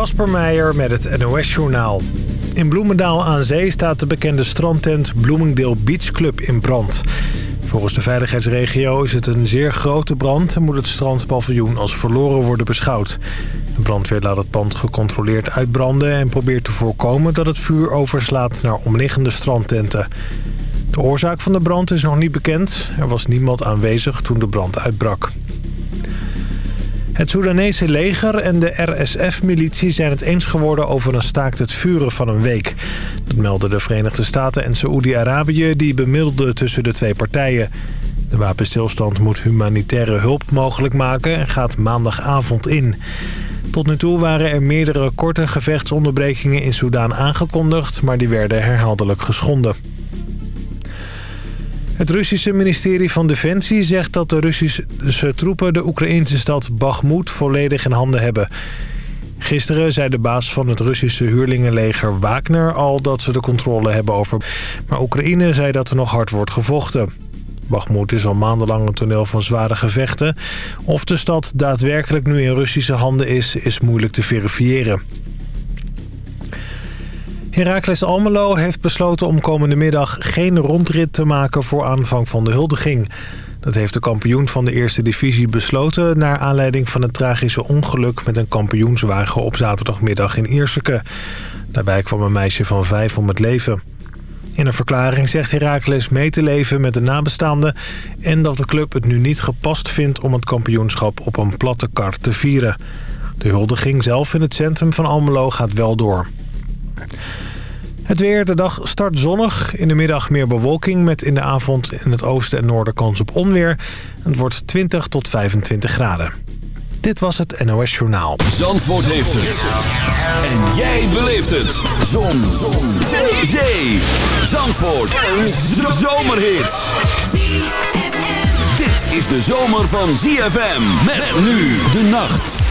Kasper Meijer met het NOS-journaal. In Bloemendaal aan zee staat de bekende strandtent Bloomingdale Beach Club in brand. Volgens de veiligheidsregio is het een zeer grote brand... en moet het strandpaviljoen als verloren worden beschouwd. De brandweer laat het pand gecontroleerd uitbranden... en probeert te voorkomen dat het vuur overslaat naar omliggende strandtenten. De oorzaak van de brand is nog niet bekend. Er was niemand aanwezig toen de brand uitbrak. Het Soedanese leger en de RSF-militie zijn het eens geworden over een staakt het vuren van een week. Dat melden de Verenigde Staten en Saoedi-Arabië die bemiddelden tussen de twee partijen. De wapenstilstand moet humanitaire hulp mogelijk maken en gaat maandagavond in. Tot nu toe waren er meerdere korte gevechtsonderbrekingen in Soedan aangekondigd, maar die werden herhaaldelijk geschonden. Het Russische ministerie van Defensie zegt dat de Russische troepen de Oekraïnse stad Bakhmut volledig in handen hebben. Gisteren zei de baas van het Russische huurlingenleger Wagner al dat ze de controle hebben over... Maar Oekraïne zei dat er nog hard wordt gevochten. Bakhmut is al maandenlang een toneel van zware gevechten. Of de stad daadwerkelijk nu in Russische handen is, is moeilijk te verifiëren. Heracles Almelo heeft besloten om komende middag geen rondrit te maken voor aanvang van de huldiging. Dat heeft de kampioen van de eerste divisie besloten... naar aanleiding van het tragische ongeluk met een kampioenswagen op zaterdagmiddag in Ierseke. Daarbij kwam een meisje van vijf om het leven. In een verklaring zegt Heracles mee te leven met de nabestaanden... en dat de club het nu niet gepast vindt om het kampioenschap op een platte kar te vieren. De huldiging zelf in het centrum van Almelo gaat wel door. Het weer, de dag start zonnig. In de middag meer bewolking met in de avond in het oosten en noorden kans op onweer. Het wordt 20 tot 25 graden. Dit was het NOS Journaal. Zandvoort heeft het. En jij beleeft het. Zon. Zon. Zee. Zee. Zandvoort. Een zomerhit. Dit is de zomer van ZFM. Met nu de nacht.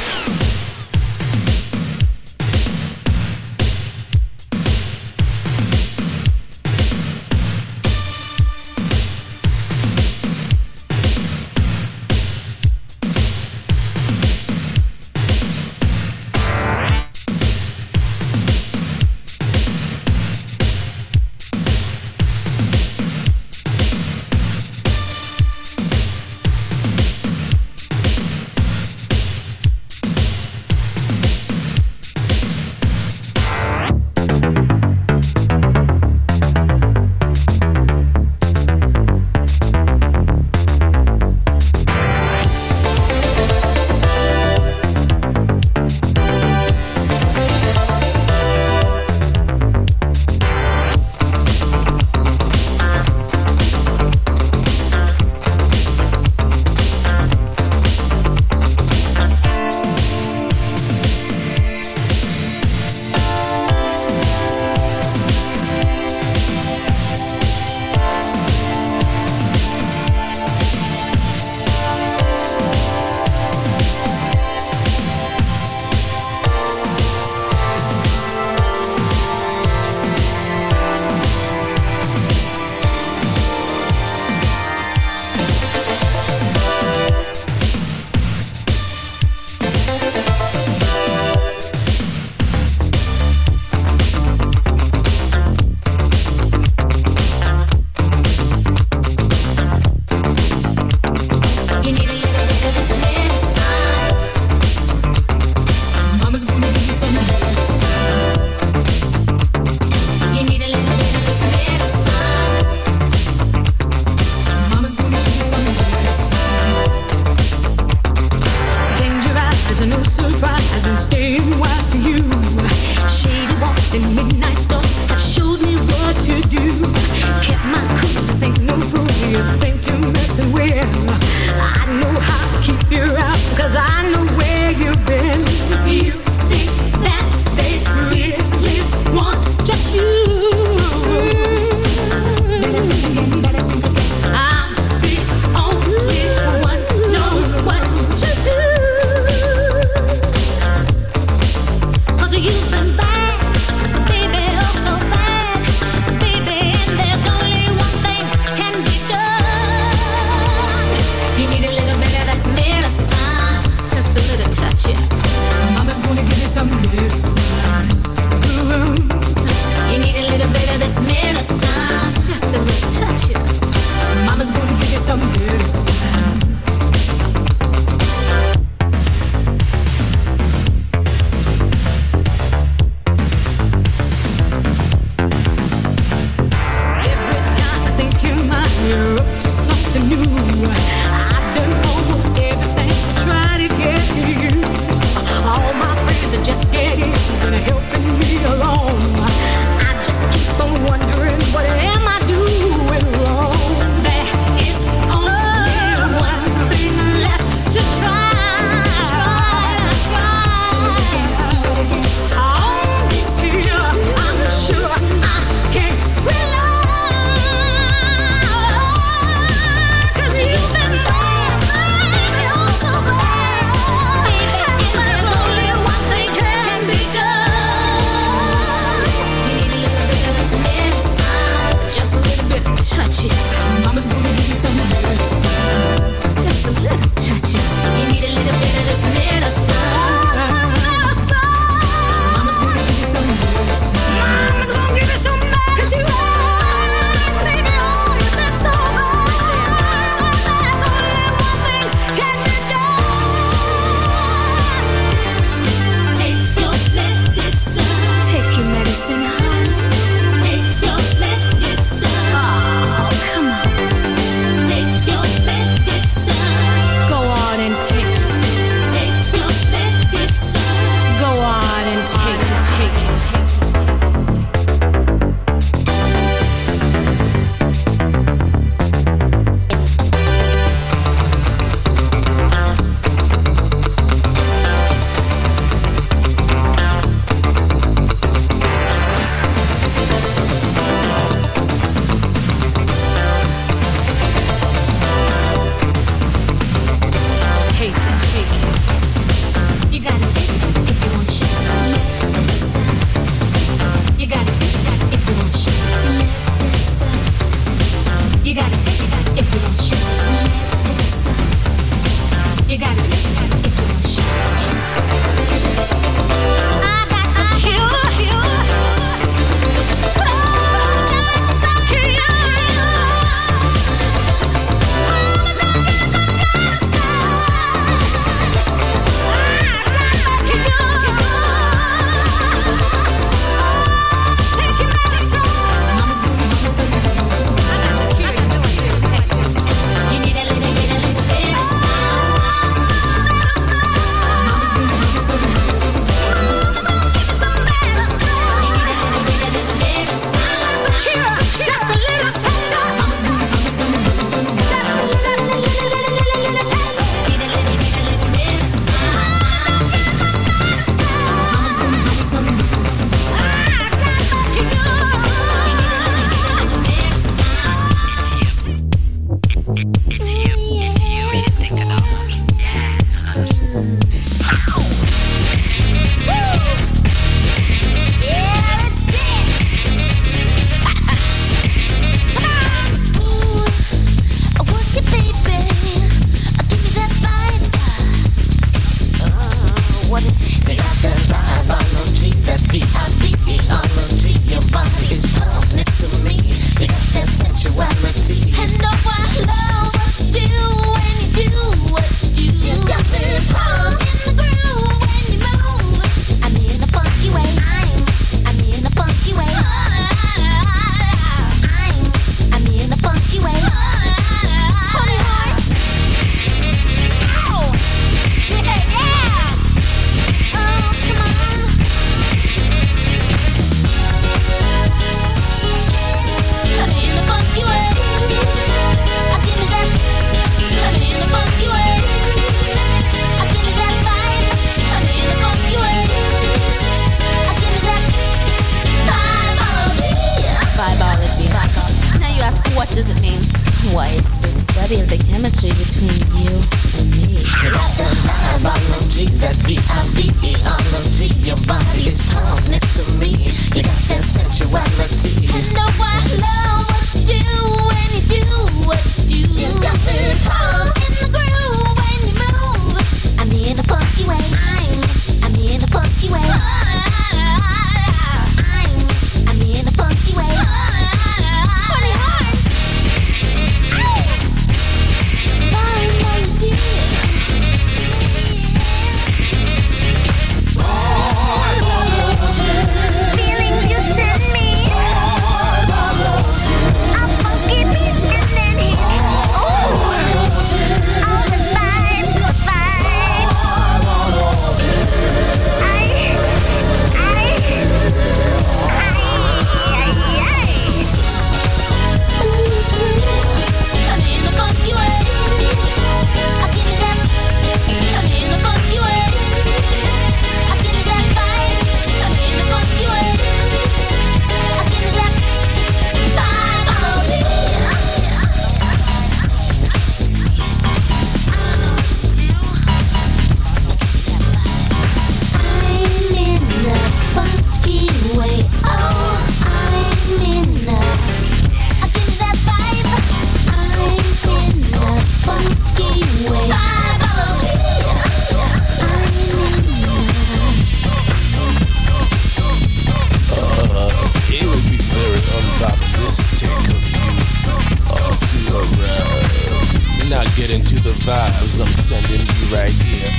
right here.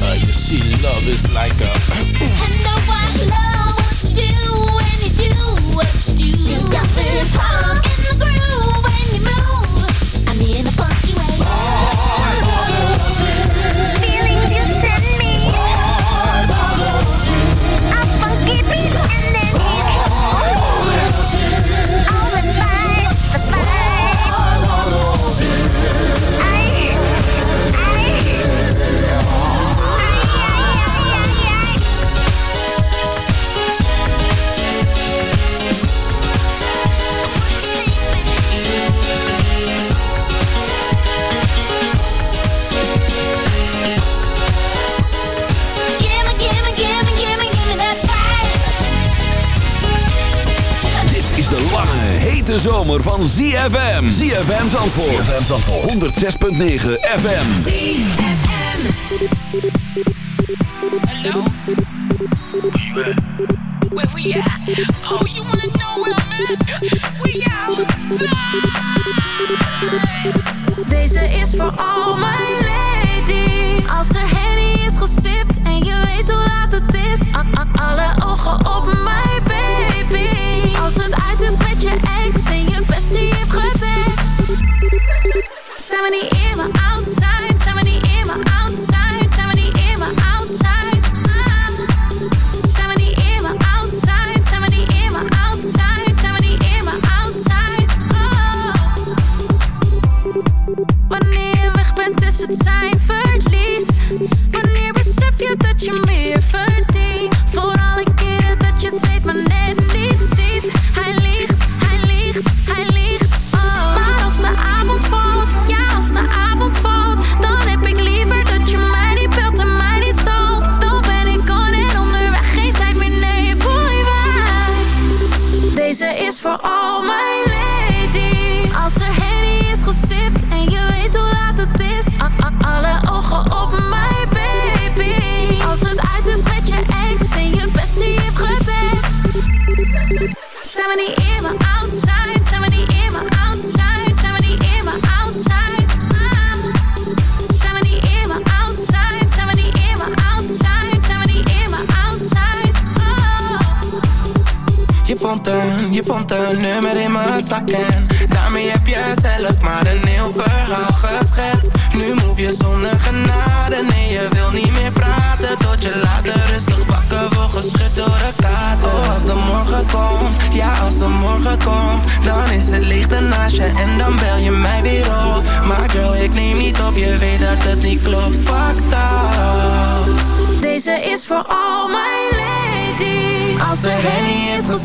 Uh, you see, love is like a. zomer van ZFM. ZFM Zandvoort. ZFM Zandvoort. 106.9 FM. ZFM. Hallo? Where we at? Oh, you wanna know where I'm at? We outside. Deze is voor al mijn ladies. Als er Henny is gesipt en je weet hoe laat het is. Alle ogen op mij.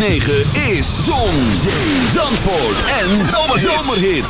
106.9 is Zon, Zee, Zandvoort en Zomerhits. I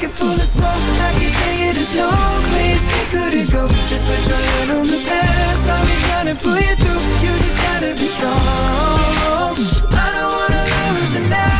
pocket full of soul I can tell you there's no place we couldn't go. Just put your hand on the past I'll be trying to pull you through. You just gotta be strong. I don't wanna lose you now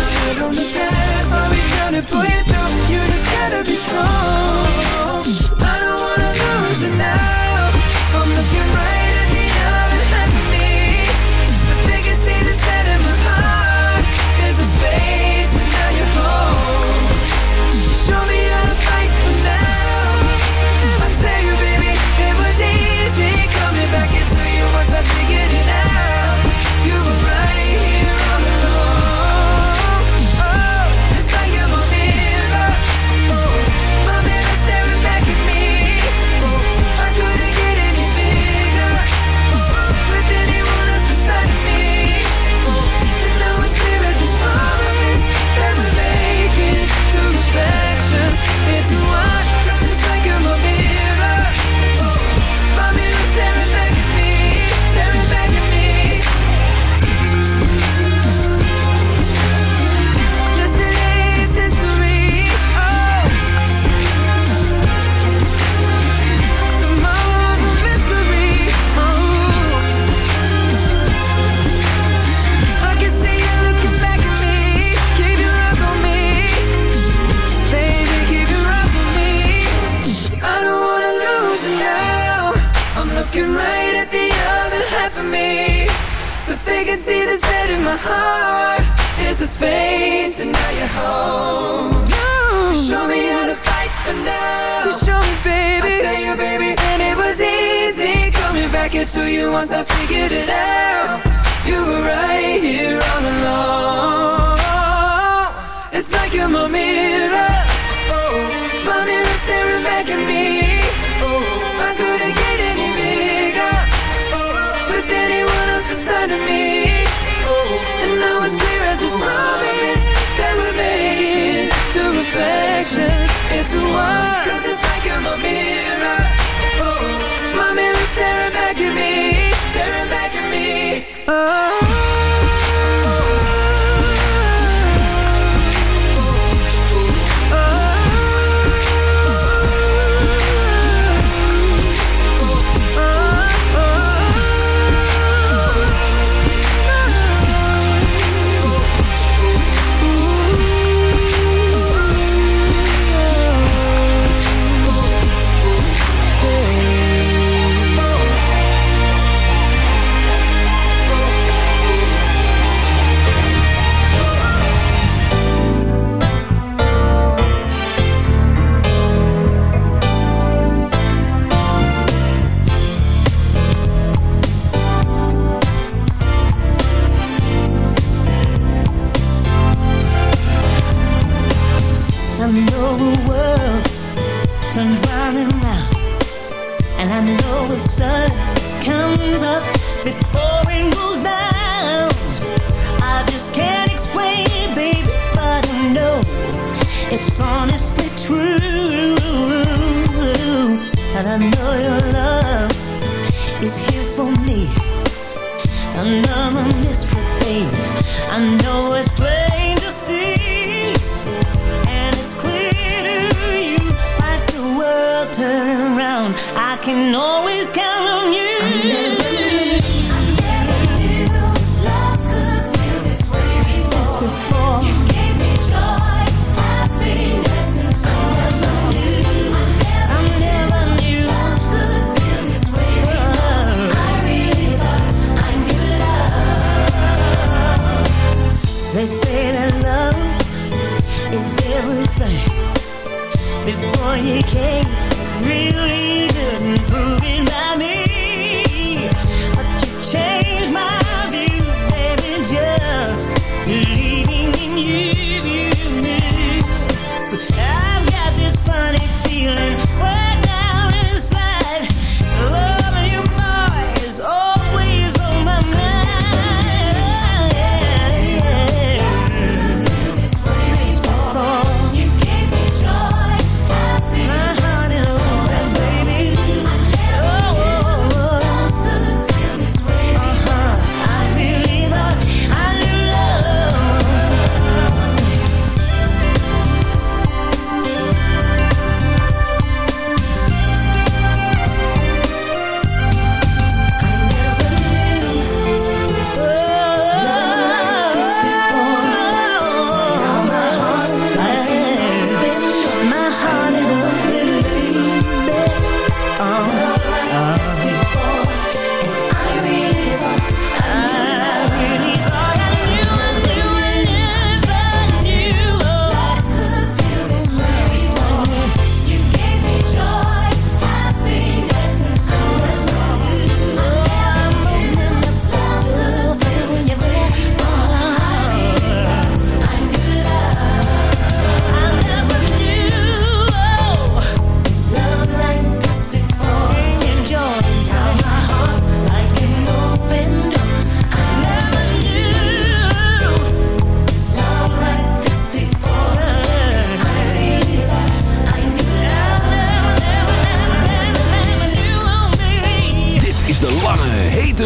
On the past I'll be trying to pull you through You just gotta be strong the space and now you're home. You show me how to fight for now. You show me, baby. I tell you, baby And it was easy coming back into you Once I figured it out. You were right here all along. It's like you're my one Cause it's like you're my mirror. Oh, my mirror staring back at me Staring back at me oh.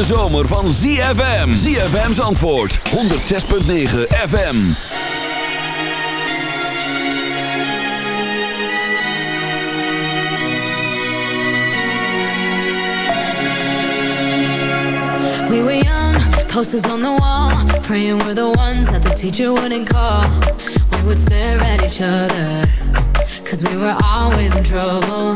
zomer van ZFM. ZFM's antwoord. 106.9 FM. We were young, posters on the wall. Praying we're the ones that the teacher wouldn't call. We would stare at each other. Cause we were always in trouble.